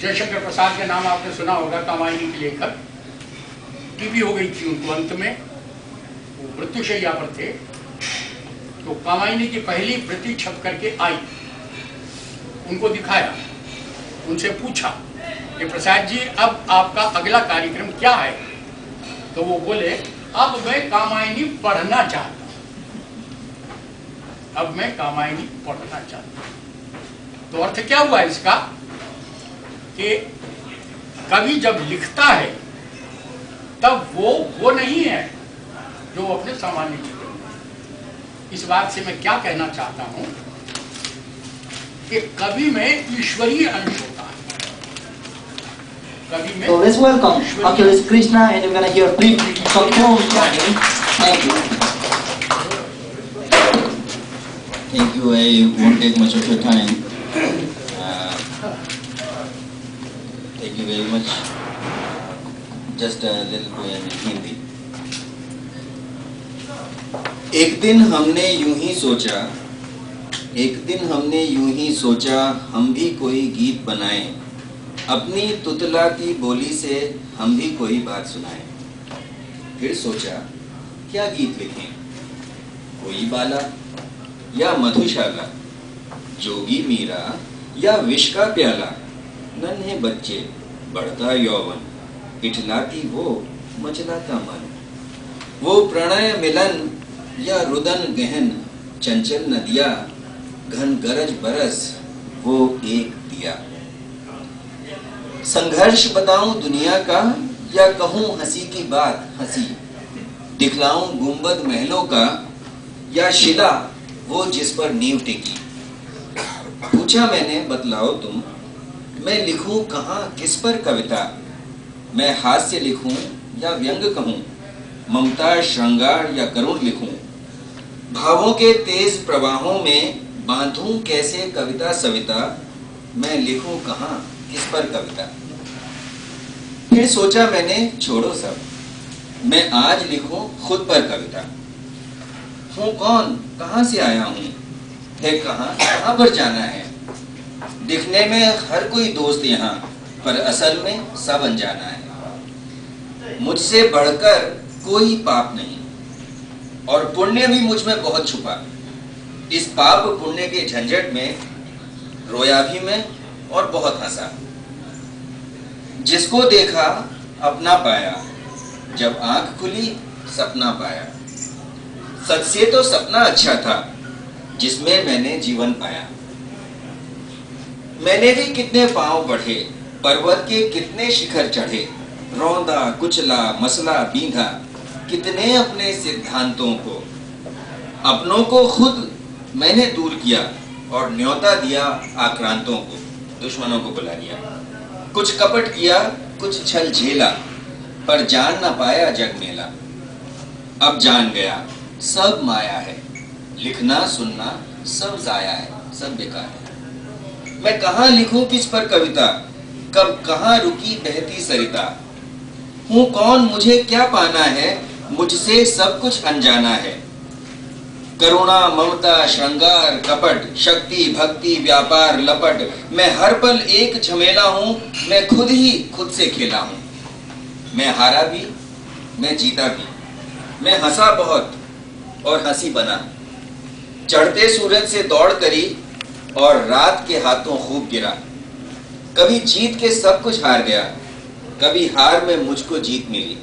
जयशंकर प्रसाद के नाम आपने सुना होगा कामायनी के लेखक। टीबी हो गई थी उनको अंत में। वो मृत्युशैया पर थे। तो कामायनी की पहली प्रति छप करके आई। उनको दिखाया। उनसे पूछा कि प्रसाद जी, अब आपका अगला कार्यक्रम क्या है? तो वो बोले, अब मैं कामायनी पढ़ना चाहता अब मैं कामायनी पढ़ना चाहता तो अर्थ क्या हुआ इसका? कि कभी जब लिखता है तब वो वो नहीं है जो अपने सामान्य जीवन इस बात से मैं क्या कहना चाहता हूँ कि कवि में ईश्वरीय अंश होता है कवि में Thank you. I won't take much of your time. Thank you very much. Just a little poem in Hindi. एक दिन हमने यूँ ही सोचा, एक दिन हमने यूँ ही सोचा, हम भी कोई गीत बनाएँ अपनी तुतला की बोली से हम भी कोई बात सुनाएँ फिर सोचा, क्या गीत लिखें कोई बाला या मधुशाला, जोगी मीरा या विष का प्याला, नन्हे बच्चे बढ़ता यौवन। इठलाती वो, मचलाता मन। वो प्रणय मिलन या रुदन गहन, चंचल नदिया, घन गरज बरस, वो एक दिया। संघर्ष बताऊँ दुनिया का, या कहूँ हँसी की बात हँसी। दिखलाऊं गुंबद महलों का, या शिला वो जिस पर नींव टिकी। पूछा मैंने, बतलाओ तुम? मैं लिखूं कहाँ, किस पर कविता? मैं हास्य लिखूं या व्यंग कहूँ? ममता, श्रृंगार या करुण लिखूं? भावों के तेज प्रवाहों में बांधूं कैसे कविता, सविता? मैं लिखूं कहाँ, किस पर कविता? फिर सोचा मैंने, छोड़ो सब। मैं आज लिखूं खुद पर कविता। हूँ कौन? कहाँ से आया हूँ? है कहाँ पर जाना है? दिखने में हर कोई दोस्त यहाँ, पर असल में सब अनजाना है। मुझसे बढ़कर कोई पाप नहीं, और पुण्य भी मुझमें बहुत छुपा। इस पाप पुण्य के झंझट में रोया भी मैं और बहुत हंसा। जिसको देखा, अपना पाया। जब आँख खुली, सपना पाया। सच से तो सपना अच्छा था, जिसमें मैंने जीवन पाया। मैंने भी कितने पाँव बढ़े, पर्वत के कितने शिखर चढ़े, रौंदा, कुचला, मसला बींधा, कितने अपने सिद्धांतों को। अपनों को खुद मैंने दूर किया और न्योता दिया आक्रांतों को, दुश्मनों को बुला लिया। कुछ कपट किया, कुछ छल झेला, पर जान ना पाया जग मेला। अब जान गया, सब माया है, लिखना, सुनना, सब जाया है, सब बेकार है। मैं कहा लिखूं किस पर कविता? कब कहाँ रुकी बहती सरिता? हूँ कौन मुझे क्या पाना है? मुझसे सब कुछ अनजाना है। करुणा, ममता, श्रृंगार, कपट, शक्ति, भक्ति, व्यापार, लपट। मैं हर पल एक झमेला हूँ, मैं खुद ही खुद से खेला हूँ। मैं हारा भी, मैं जीता भी। मैं हंसा बहुत और हँसी बना। चढ़ते सूरज से दौड़ करी और रात के हाथों खूब गिरा। कभी जीत के सब कुछ हार गया, कभी हार में मुझको जीत मिली।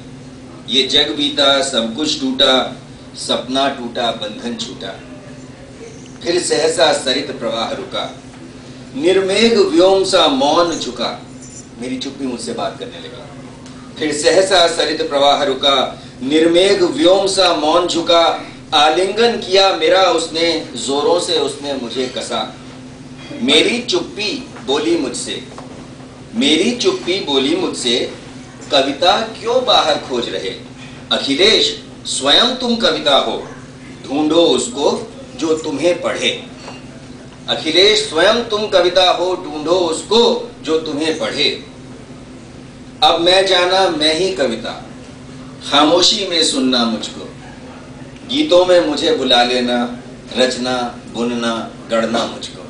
ये जग बीता, सब कुछ टूटा, सपना टूटा, बंधन छूटा। फिर सहसा सरित प्रवाह रुका। निर्मेघ व्योम सा मौन झुका। मेरी चुप्पी मुझसे बात करने लगी। फिर सहसा सरित प्रवाह रुका। निर्मेघ व्योम सा मौन झुका। आलिंगन किया मेरा उसने, जोरों से उसने मुझे कसा। मेरी चुप्पी बोली मुझसे। मेरी चुप्पी बोली मुझसे, कविता क्यों बाहर खोज रहे? अखिलेश, स्वयं तुम कविता हो। ढूंढो उसको जो तुम्हें पढ़े। अखिलेश, स्वयं तुम कविता हो, ढूंढो उसको जो तुम्हें पढ़े। अब मैं जाना, मैं ही कविता। खामोशी में सुनना मुझको। गीतों में मुझे बुला लेना, रचना, बुनना, गढ़ना मुझको।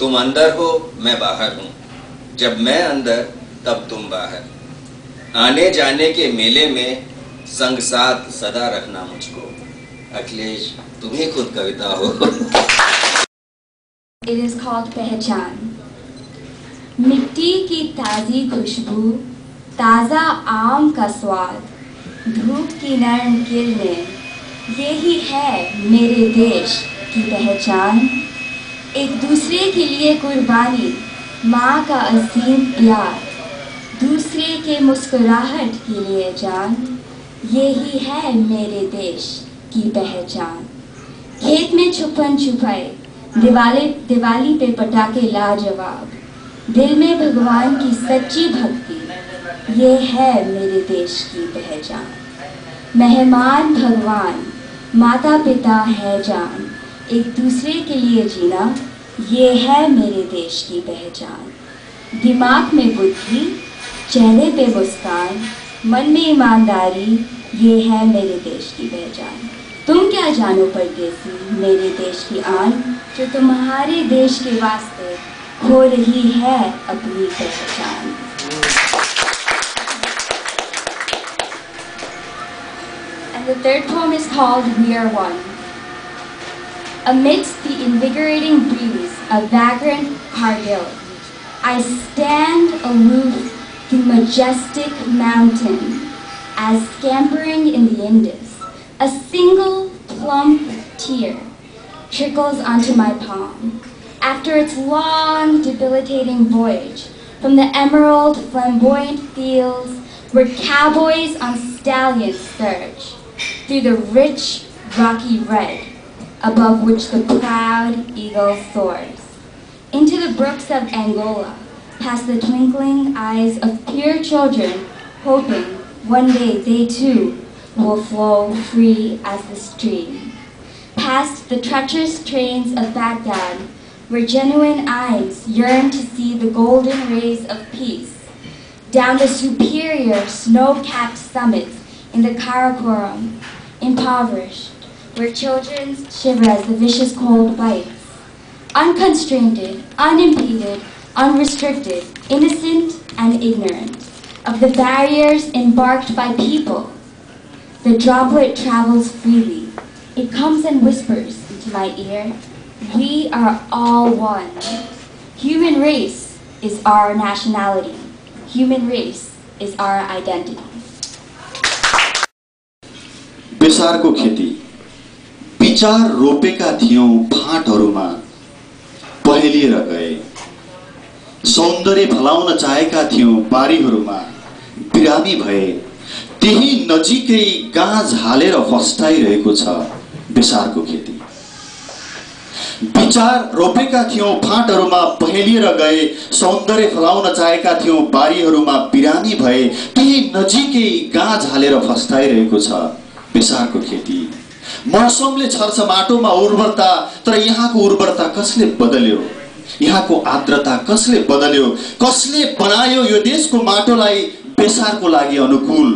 तुम अंदर हो, मैं बाहर हूँ। जब मैं अंदर, तब तुम बाहर। आने जाने के मेले में संग साथ सदा रखना मुझको। अखिलेश तुम ही खुद कविता हो। It is called पहचान। मिट्टी की ताजी खुशबू, ताज़ा आम का स्वाद, धूप की नरम किरणें, यही है मेरे देश की पहचान। एक दूसरे के लिए कुर्बानी, माँ का असीम प्यार, दूसरे के मुस्कुराहट के लिए जान, यही है मेरे देश की पहचान। खेत में छुपन छुपाए, दिवाली दिवाली पे पटाखे लाजवाब, दिल में भगवान की सच्ची भक्ति, ये है मेरे देश की पहचान। मेहमान भगवान माता पिता है जान, एक दूसरे के लिए जीना ये है मेरे देश की पहचान। दिमाग में बुद्धि, चेहरे पे मुस्कान, मन में ईमानदारी, ये है मेरे देश की पहचान। तुम क्या जानो परदेसी, मेरे देश की आन, जो तुम्हारे देश के वास्ते खो रही है अपनी पहचान। The third poem is called We Are One. Amidst the invigorating breeze of vagrant Cargill, I stand aloof the majestic mountain as scampering in the Indus, a single plump tear trickles onto my palm. After its long, debilitating voyage from the emerald, flamboyant fields where cowboys on stallions surge through the rich, rocky red above which the proud eagle soars, into the brooks of Angola, past the twinkling eyes of pure children, hoping one day they too will flow free as the stream. Past the treacherous trains of Baghdad, where genuine eyes yearn to see the golden rays of peace. Down the superior snow-capped summits in the Karakoram, impoverished, where children shiver as the vicious cold bites. Unconstrained, unimpeded, unrestricted, innocent and ignorant of the barriers embarked by people. The droplet travels freely. It comes and whispers into my ear. We are all one. Human race is our nationality. Human race is our identity. बेसारको खेती विचार रोपेका थियौँ फाँटहरूमा पहेलिएर गए। सौन्दर्य फलाउन चाहेका थियौँ बारीहरूमा बिरामी भए। त्यही नजिकै गाँझ हालेर फस्टाइरहेको छ बेसारको खेती। विचार रोपेका थियौँ फाँटहरूमा पहेलिएर गए। सौन्दर्य फलाउन चाहेका थियौँ बारीहरूमा बिरामी भए। त्यही नजिकै गाँझ हालेर फस्टाइरहेको छ बेसारको खेती। मौसमले छर्छ माटोमा उर्वरता तर यहाँको उर्वरता कसले बदल्यो? यहाँको आर्द्रता कसले बदल्यो? कसले बनायो यो देशको माटोलाई बेसारको लागि अनुकूल?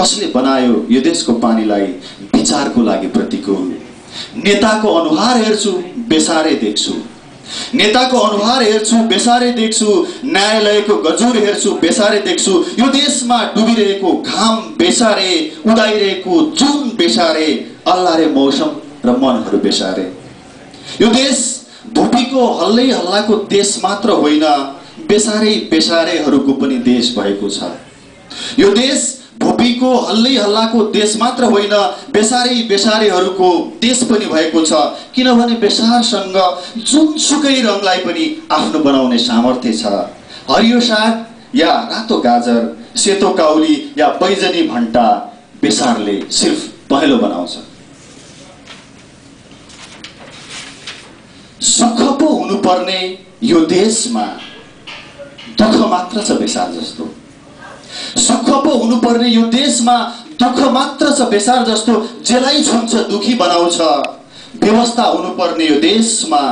कसले बनायो यो देशको पानीलाई विचारको लागि प्रतिकूल? नेताको अनुहार हेर्छु बेसारे देख्छु। नेताको अनुहार हेर्छु बेसारे देख्छु। न्यायालयको गजुर हेर्छु बेसारे देख्छु। यो देशमा डुबिरहेको घाम बेसारे उदाइरहेको जुन बेसारे अल्लारे मौसम र मनहरू बेसारे यो देश धुपीको हल्लै हल्लाको देश मात्र होइन बेसारे बेसारेहरूको पनि देश भएको छ यो देश भोपीको हल्लै हल्लाको देश मात्र होइन बेसारे बेसारेहरूको देश पनि भएको छ किनभने बेसारसँग जुनसुकै रङलाई पनि आफ्नो बनाउने सामर्थ्य छ हरियो साग या रातो गाजर सेतो काउली या बैजनी भन्टा बेसारले सिर्फ पहेँलो बनाउँछ सुख पो हुनुपर्ने यो देशमा दुःख मात्र छ बेसार जस्तो। सुख पो हुनुपर्ने यो देशमा दुःख मात्र छ बेसार जस्तो जेलाई छुन्छ दुखी बनाउँछ। व्यवस्था हुनुपर्ने यो देशमा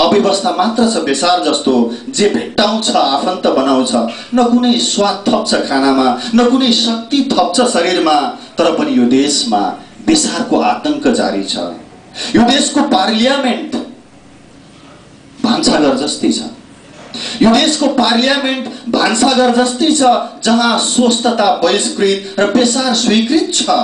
अव्यवस्था मात्र छ बेसार जस्तो जे भेट्टाउँछ आफन्त बनाउँछ। न कुनै स्वाद थप्छ खानामा न कुनै शक्ति थप्छ शरीरमा तर पनि यो देशमा बेसारको आतङ्क जारी छ। यो देशको पार्लियामेन्ट जस्तै छ। यो देशको पार्लियामेन्ट भान्साघर जस्तै छ जहाँ स्वस्थता बहिष्कृत र बेसार स्वीकृत छ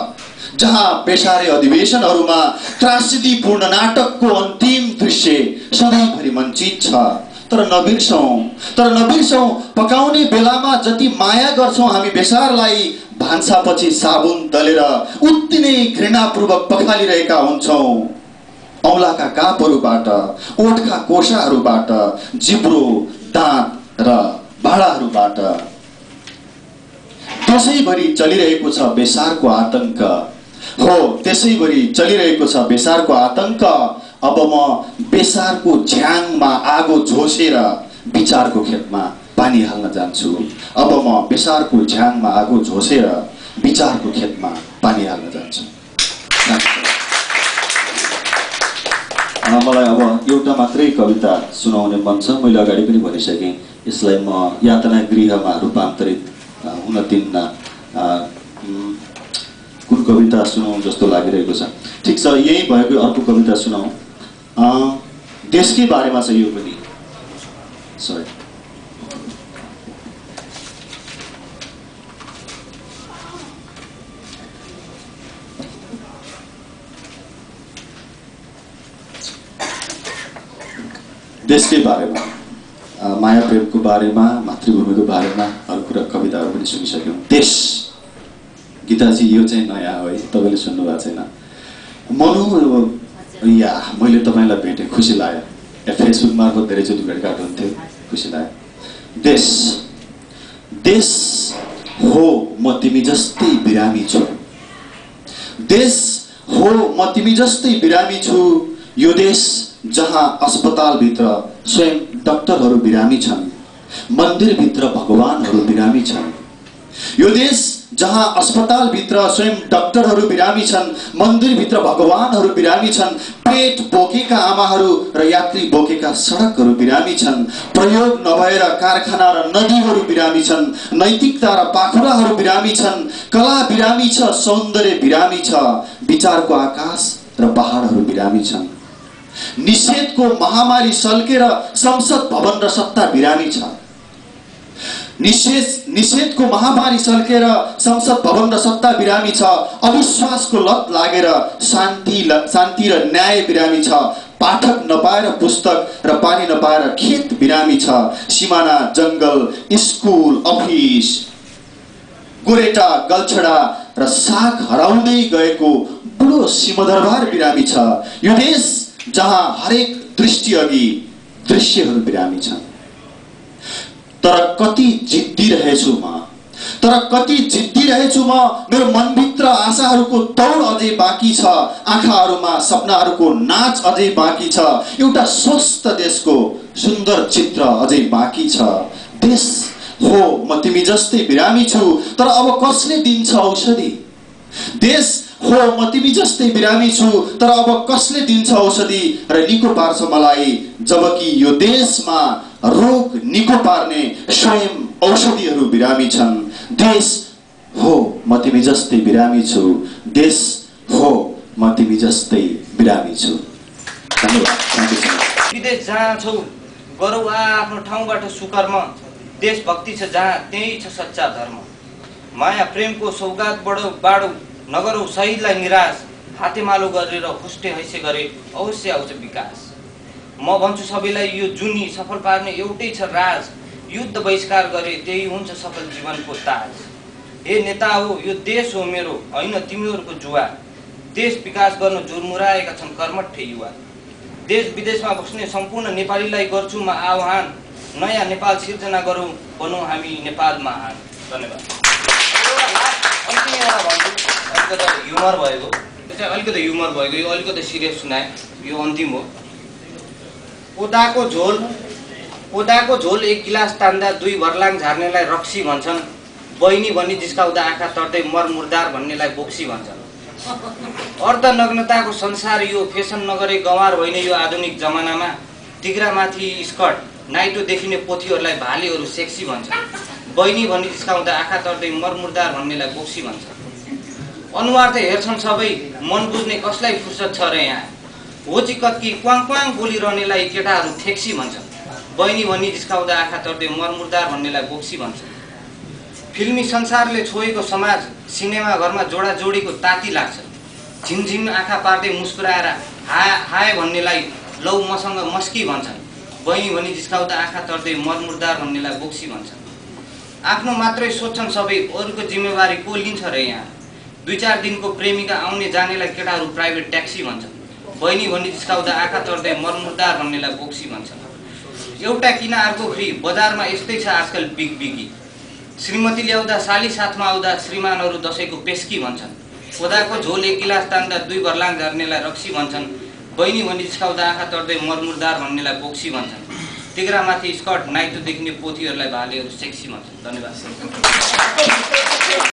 जहाँ बेसारे अधिवेशनहरूमा त्रासदीपूर्ण नाटकको अन्तिम दृश्य सधैँभरि मञ्चित छ। तर नबिर्सौँ तर नबिर्सौँ पकाउने बेलामा जति माया गर्छौँ हामी बेसारलाई भान्सापछि साबुन दलेर उति नै घृणापूर्वक पखालिरहेका हुन्छौँ। औलाका कापहरूबाट ओठका कोसाहरूबाट जिब्रो दाँत र भाँडाहरूबाट। त्यसैभरि चलिरहेको छ बेसारको आतङ्क हो त्यसैभरि चलिरहेको छ बेसारको आतङ्क अब म बेसारको झ्याङमा आगो झोसेर विचारको खेतमा पानी हाल्न जान्छु। अब म बेसारको झ्याङमा आगो झोसेर विचारको खेतमा पानी हाल्न जान्छु। मलाई अब एउटा मात्रै कविता सुनाउने मन छ मैले अगाडि पनि भनिसकेँ। यसलाई म यातना गृहमा रूपान्तरित हुन दिन्न कुन कविता सुनाउँ जस्तो लागिरहेको छ। ठिक छ यही भएको अर्को कविता सुनाउँ। देशकै बारेमा छ यो पनि। सरी देशकै बारेमा माया प्रेमको बारेमा मातृभूमिको बारेमा अरू कुरा कविताहरू पनि सुनिसक्यौँ। देश गीताजी यो चाहिँ नयाँ हो है तपाईँले सुन्नुभएको छैन। मनु या मैले तपाईँलाई भेटेँ खुसी लाग्यो। या फेसबुक मार्फत धेरैचोटि भेटघाट हुन्थ्यो खुसी लाग्यो। देश देश हो म तिमी जस्तै बिरामी छु। देश हो म तिमी जस्तै बिरामी छु। यो देश जहाँ अस्पतालभित्र स्वयं डक्टरहरू बिरामी छन् मन्दिरभित्र भगवान्हरू बिरामी छन्। यो देश जहाँ अस्पतालभित्र स्वयं डक्टरहरू बिरामी छन् मन्दिरभित्र भगवान्हरू बिरामी छन् पेट बोकेका आमाहरू र यात्री बोकेका सडकहरू बिरामी छन् प्रयोग नभएर कारखाना र नदीहरू बिरामी छन् नैतिकता र पाखुराहरू बिरामी छन् कला बिरामी छ सौन्दर्य बिरामी छ विचारको आकाश र पहाडहरू बिरामी छन्। निषेधको महामारी सल्केर संसद भवन र सत्ता बिरामी छ। निषेध निषेधको महामारी सल्केर संसद भवन र सत्ता बिरामी छ। अविश्वासको लत लागेर शान्ति शान्ति र न्याय बिरामी छ। पाठक नपाएर पुस्तक र पानी नपाएर खेत बिरामी छ। सिमाना जङ्गल स्कुल अफिस गोरेटा गल्छडा र साग हराउँदै गएको बुढो सिंहदरबार बिरामी छ। यो देश जहाँ हरेक दृष्टि अघि दृश्यहरू बिरामी छन्। तर कति जिद्दी रहेछु म तर कति जिद्दी रहेछु म मेरो मनभित्र आशाहरूको दौड अझै बाँकी छ आँखाहरूमा सपनाहरूको नाच अझै बाँकी छ एउटा स्वस्थ देशको सुन्दर चित्र अझै बाँकी छ। देश हो म तिमी जस्तै बिरामी छु तर अब कसले दिन्छ औषधि? देश हो म तिमी जस्तै बिरामी छु तर अब कसले दिन्छ औषधि? र निको पार्छ मलाई। जबकि यो देशमा रोग निको पार्ने स्वयं औषधिहरू बिरामी छन्। देश हो म तिमी जस्तै बिरामी छु। देश हो म तिमी जस्तै बिरामी छु। विदेश जहाँ छौ गरौ आफ्नो ठाउँबाट सुकर्म। देशभक्ति छ जहाँ त्यही छ सच्चा धर्म। माया प्रेमको सौगात बढो बाडौ। नगरौ शहीदलाई निराश हातेमालो गरेर खुस्टे हैसे गरे अवश्य आउँछ विकास। म भन्छु सबैलाई यो जुनी सफल पार्ने एउटै छ राज। युद्ध बहिष्कार गरे त्यही हुन्छ सफल जीवनको ताज। हे नेता हो यो देश हो मेरो होइन तिमीहरूको जुवा। देश विकास गर्न जुर्मुराएका छन् कर्मठे युवा। देश विदेशमा बस्ने सम्पूर्ण नेपालीलाई गर्छु म आह्वान। नयाँ नेपाल सिर्जना गरौँ बनौँ हामी नेपाल महान। धन्यवाद अन्तिम एउटा भन्छु अलिकति ह्युमर भएको। अलिकति ह्युमर भएको। यो अलिकति सिरियस सुनाए। यो अन्तिम हो। कोदाको झोल कोदाको झोल एक गिलास तान्दा दुई भर्लाङ झार्नेलाई रक्सी भन्छन्। बहिनी भनी जिस्काउँदा आँखा तर्दै मर मुर्दार भन्नेलाई बोक्सी भन्छन्। अर्धनग्नताको संसार यो फेसन नगरे गँवार होइन यो आधुनिक जमानामा। तिग्रामाथि स्कर्ट नाइटो देखिने पोथीहरूलाई भालेहरू सेक्सी भन्छन्। बहिनी भनी जिस्काउँदा आँखा तर्दै मरमुर्दार भन्नेलाई बोक्सी भन्छ अनुहार त हेर्छन् सबै मन बुझ्ने कसलाई फुर्सद छ र यहाँ? हो चिकत्की क्वाङ क्वाङ बोलिरहनेलाई केटाहरू ठेक्सी भन्छन्? बहिनी भनी जिस्काउँदा आँखा तर्दै मरमुर्दार भन्नेलाई बोक्सी भन्छ फिल्मी संसारले छोएको समाज सिनेमा घरमा जोडाजोडीको ताती लाग्छ। झिमझिम आँखा पार्दै मुस्कुराएर हाय हाय भन्नेलाई लौ मसँग मस्की भन्छन्? बहिनी भनी जिस्काउँदा आँखा तर्दै मरमुर्दार भन्नेलाई बोक्सी भन्छन्? आफ्नो मात्रै सोध्छन् सबै अरूको जिम्मेवारी को लिन्छ र यहाँ? दुई चार दिनको प्रेमिका आउने जानेलाई केटाहरू प्राइभेट ट्याक्सी भन्छन् बहिनी भनी जिस्काउँदा आँखा तर्दै मरमुर्दार भन्नेलाई बोक्सी भन्छन् एउटा किन अर्को फ्री बजारमा यस्तै छ आजकल बिग बिगी। श्रीमती ल्याउँदा साली साथमा आउँदा श्रीमानहरू दसैँको पेस्की भन्छन्। कोदाको झोल एक गिलास तान्दा दुई भर्लाङ झर्नेलाई रक्सी भन्छन्। बहिनी भनी जिस्काउँदा आँखा तर्दै मरमुर्दार भन्नेलाई बोक्सी भन्छन्। तिग्रामाथि स्कर्ट नाइटो देखिने पोथीहरूलाई भालेहरू सेक्सी भन्छन्। धन्यवाद।